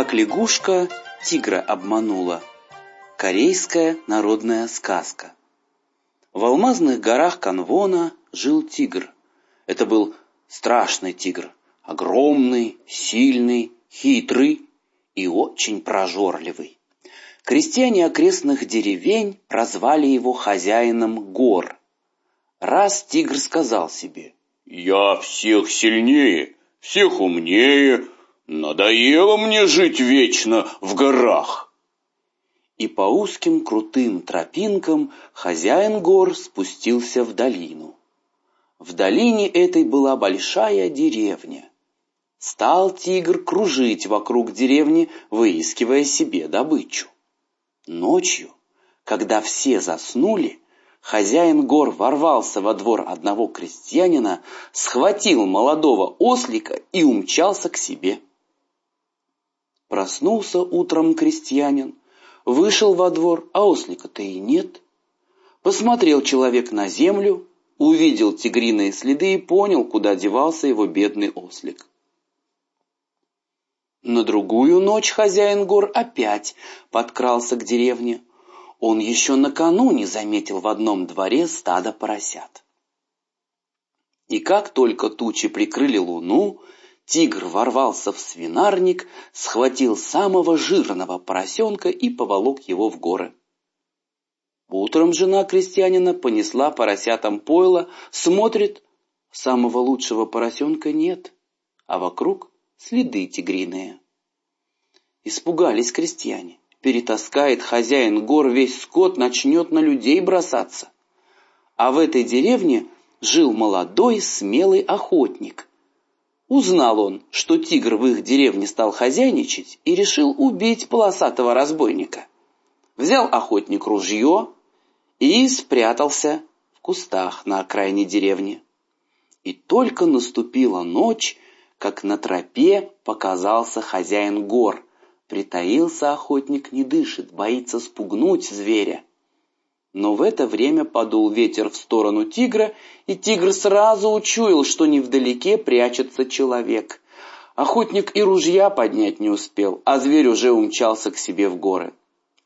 Как лягушка тигра обманула. Корейская народная сказка. В алмазных горах Канвона жил тигр. Это был страшный тигр, огромный, сильный, хитрый и очень прожорливый. Крестьяне окрестных деревень прозвали его хозяином гор. Раз тигр сказал себе, «Я всех сильнее, всех умнее, надоело мне жить вечно в горах». И по узким крутым тропинкам хозяин гор спустился в долину. В долине этой была большая деревня. Стал тигр кружить вокруг деревни, выискивая себе добычу. Ночью, когда все заснули, хозяин гор ворвался во двор одного крестьянина, схватил молодого ослика и умчался к себе. Проснулся утром крестьянин, вышел во двор, а ослика-то и нет. Посмотрел человек на землю, увидел тигриные следы и понял, куда девался его бедный ослик. На другую ночь хозяин гор опять подкрался к деревне. Он еще накануне заметил в одном дворе стадо поросят. И как только тучи прикрыли луну, тигр ворвался в свинарник, схватил самого жирного поросенка и поволок его в горы. Утром жена крестьянина понесла поросятам пойло, смотрит, самого лучшего поросенка нет, а вокруг следы тигриные. Испугались крестьяне. Перетаскает хозяин гор весь скот, начнет на людей бросаться. А в этой деревне жил молодой смелый охотник. Узнал он, что тигр в их деревне стал хозяйничать и решил убить полосатого разбойника. Взял охотник ружье и спрятался в кустах на окраине деревни. И только наступила ночь, как на тропе показался хозяин гор. Притаился охотник, не дышит, боится спугнуть зверя. Но в это время подул ветер в сторону тигра, и тигр сразу учуял, что невдалеке прячется человек. Охотник и ружья поднять не успел, а зверь уже умчался к себе в горы.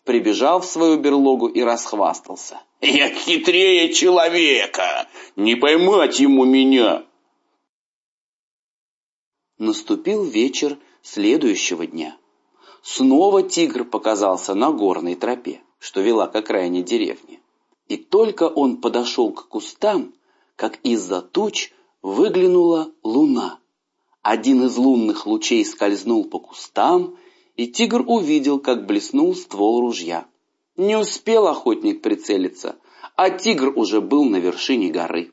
Прибежал в свою берлогу и расхвастался. «Я хитрее человека! Не поймать ему меня!» Наступил вечер следующего дня. Снова тигр показался на горной тропе, что вела к окраине деревни. И только он подошел к кустам, как из-за туч выглянула луна. Один из лунных лучей скользнул по кустам, и тигр увидел, как блеснул ствол ружья. Не успел охотник прицелиться, а тигр уже был на вершине горы.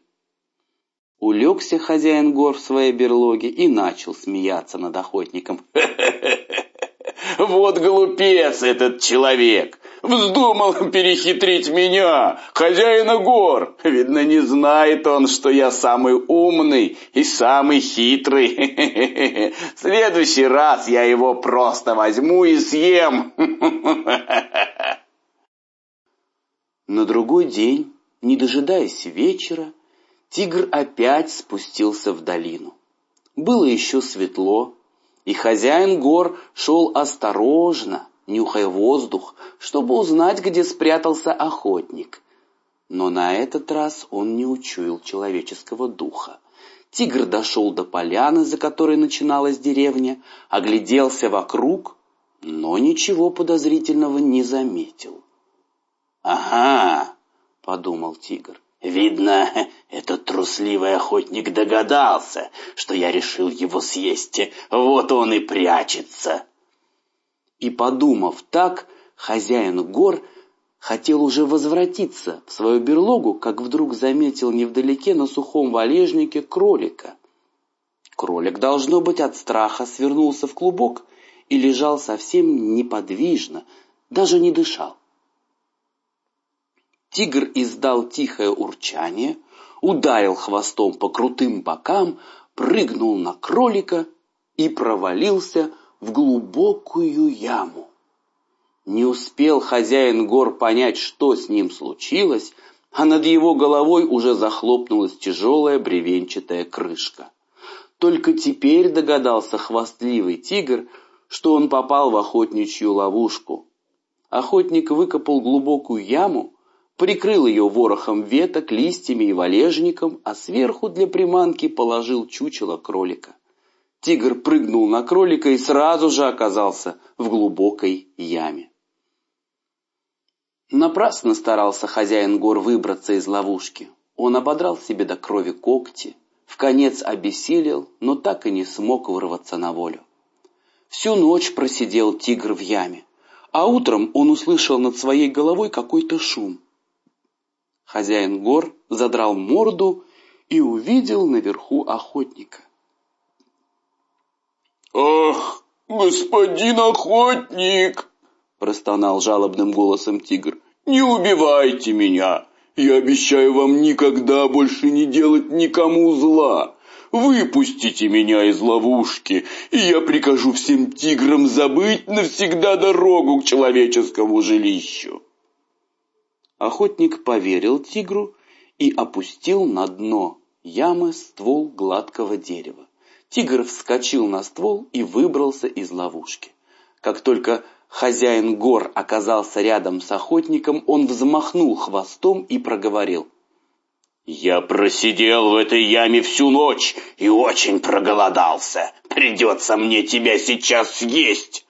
Улегся хозяин гор в своей берлоге и начал смеяться над охотником. «Вот глупец этот человек! Вздумал перехитрить меня, хозяина гор! Видно, не знает он, что я самый умный и самый хитрый. В следующий раз я его просто возьму и съем!» На другой день, не дожидаясь вечера, Тигр опять спустился в долину. Было еще светло, и хозяин гор шел осторожно, нюхая воздух, чтобы узнать, где спрятался охотник. Но на этот раз он не учуял человеческого духа. Тигр дошел до поляны, за которой начиналась деревня, огляделся вокруг, но ничего подозрительного не заметил. «Ага», — подумал тигр, Видно, этот трусливый охотник догадался, что я решил его съесть. Вот он и прячется. И подумав так, хозяин гор хотел уже возвратиться в свою берлогу, как вдруг заметил невдалеке на сухом валежнике кролика. Кролик, должно быть, от страха свернулся в клубок и лежал совсем неподвижно, даже не дышал. Тигр издал тихое урчание, ударил хвостом по крутым бокам, прыгнул на кролика и провалился в глубокую яму. Не успел хозяин гор понять, что с ним случилось, а над его головой уже захлопнулась тяжелая бревенчатая крышка. Только теперь догадался хвастливый тигр, что он попал в охотничью ловушку. Охотник выкопал глубокую яму, прикрыл ее ворохом веток, листьями и валежником, а сверху для приманки положил чучело кролика. Тигр прыгнул на кролика и сразу же оказался в глубокой яме. Напрасно старался хозяин гор выбраться из ловушки. Он ободрал себе до крови когти, в конец обессилел, но так и не смог вырваться на волю. Всю ночь просидел тигр в яме, а утром он услышал над своей головой какой-то шум. Хозяин гор задрал морду и увидел наверху охотника. «Ах, господин охотник!» — простонал жалобным голосом тигр. «Не убивайте меня! Я обещаю вам никогда больше не делать никому зла! Выпустите меня из ловушки, и я прикажу всем тиграм забыть навсегда дорогу к человеческому жилищу!» Охотник поверил тигру и опустил на дно ямы ствол гладкого дерева. Тигр вскочил на ствол и выбрался из ловушки. Как только хозяин гор оказался рядом с охотником, он взмахнул хвостом и проговорил. «Я просидел в этой яме всю ночь и очень проголодался. Придется мне тебя сейчас съесть!»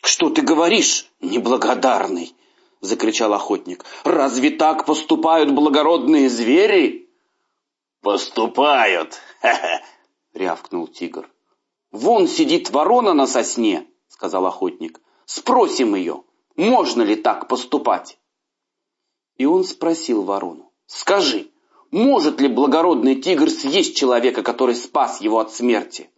«Что ты говоришь, неблагодарный?» — закричал охотник. «Разве так поступают благородные звери?» «Поступают!» — рявкнул тигр. «Вон сидит ворона на сосне!» — сказал охотник. «Спросим ее, можно ли так поступать?» И он спросил ворону. «Скажи, может ли благородный тигр съесть человека, который спас его от смерти?»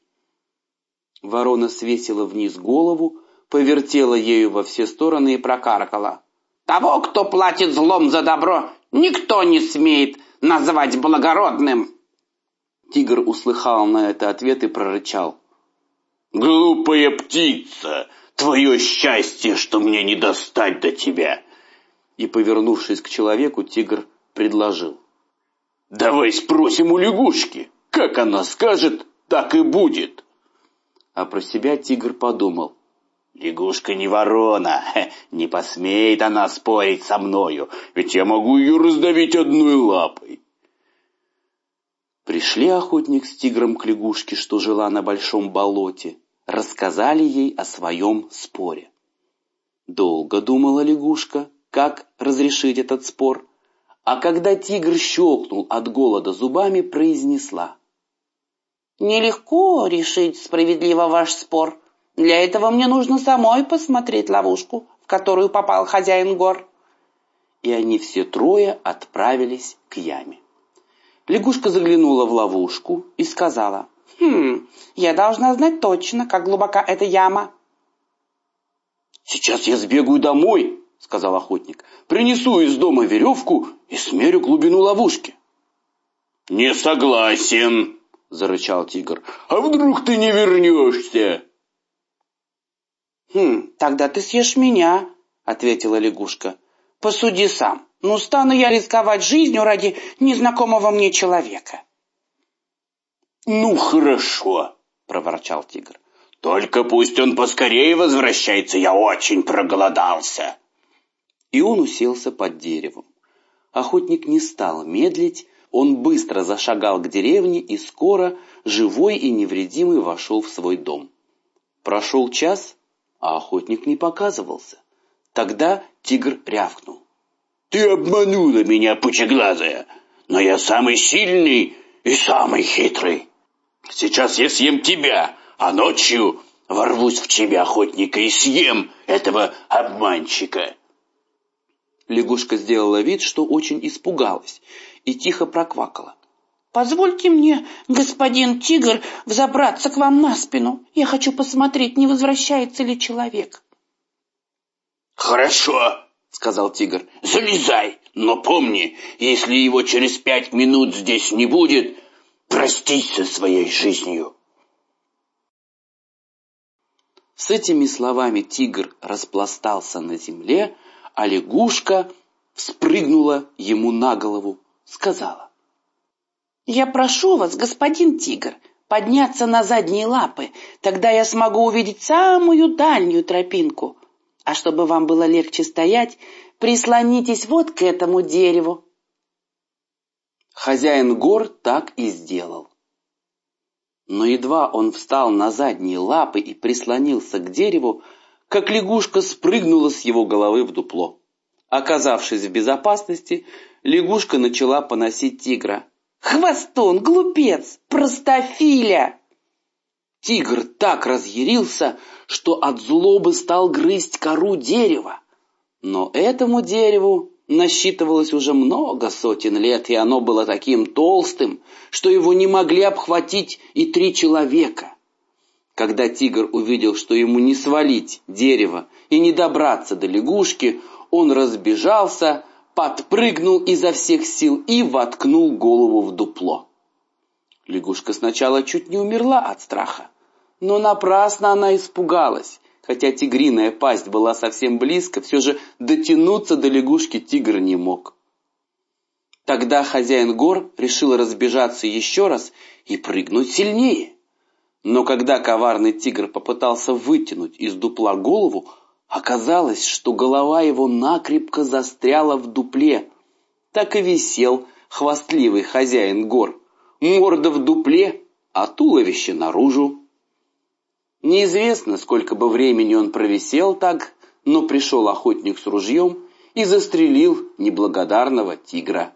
Ворона свесила вниз голову, повертела ею во все стороны и прокаркала. «Того, кто платит злом за добро, никто не смеет назвать благородным!» Тигр услыхал на это ответ и прорычал. «Глупая птица! Твое счастье, что мне не достать до тебя!» И, повернувшись к человеку, тигр предложил. «Давай спросим у лягушки. Как она скажет, так и будет!» А про себя тигр подумал. Лягушка не ворона, не посмеет она спорить со мною, ведь я могу ее раздавить одной лапой. Пришли охотник с тигром к лягушке, что жила на большом болоте, рассказали ей о своем споре. Долго думала лягушка, как разрешить этот спор, а когда тигр щелкнул от голода зубами, произнесла. «Нелегко решить справедливо ваш спор». Для этого мне нужно самой посмотреть ловушку, в которую попал хозяин гор. И они все трое отправились к яме. Лягушка заглянула в ловушку и сказала, «Хм, я должна знать точно, как глубока эта яма». «Сейчас я сбегаю домой», — сказал охотник, «принесу из дома веревку и смерю глубину ловушки». «Не согласен», — зарычал тигр, «а вдруг ты не вернешься?» «Хм, тогда ты съешь меня», — ответила лягушка. «Посуди сам. Ну, стану я рисковать жизнью ради незнакомого мне человека». «Ну, хорошо», — проворчал тигр. «Только пусть он поскорее возвращается, я очень проголодался». И он уселся под деревом. Охотник не стал медлить, он быстро зашагал к деревне и скоро, живой и невредимый, вошел в свой дом. Прошел час, а охотник не показывался. Тогда тигр рявкнул. «Ты обманула меня, пучеглазая, но я самый сильный и самый хитрый. Сейчас я съем тебя, а ночью ворвусь в тебя, охотника, и съем этого обманщика». Лягушка сделала вид, что очень испугалась, и тихо проквакала. «Позвольте мне, господин тигр, взобраться к вам на спину. Я хочу посмотреть, не возвращается ли человек». «Хорошо», — сказал тигр, — «залезай, но помни, если его через пять минут здесь не будет, простись со своей жизнью». С этими словами тигр распластался на земле, а лягушка спрыгнула ему на голову, сказала. «Я прошу вас, господин тигр, подняться на задние лапы, Тогда я смогу увидеть самую дальнюю тропинку. А чтобы вам было легче стоять, прислонитесь вот к этому дереву. Хозяин гор так и сделал. Но едва он встал на задние лапы и прислонился к дереву, как лягушка спрыгнула с его головы в дупло. Оказавшись в безопасности, лягушка начала поносить тигра. «Хвостун, глупец, простофиля!» Тигр так разъярился, что от злобы стал грызть кору дерева. Но этому дереву насчитывалось уже много сотен лет, и оно было таким толстым, что его не могли обхватить и три человека. Когда тигр увидел, что ему не свалить дерево и не добраться до лягушки, он разбежался, подпрыгнул изо всех сил и воткнул голову в дупло. Лягушка сначала чуть не умерла от страха, но напрасно она испугалась. Хотя тигриная пасть была совсем близко, все же дотянуться до лягушки тигр не мог. Тогда хозяин гор решил разбежаться еще раз и прыгнуть сильнее. Но когда коварный тигр попытался вытянуть из дупла голову, оказалось, что голова его накрепко застряла в дупле. Так и висел хвастливый хозяин гор. Морда в дупле, а туловище наружу. Неизвестно, сколько бы времени он провисел так, но пришел охотник с ружьем и застрелил неблагодарного тигра.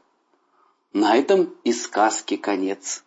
На этом и сказки конец.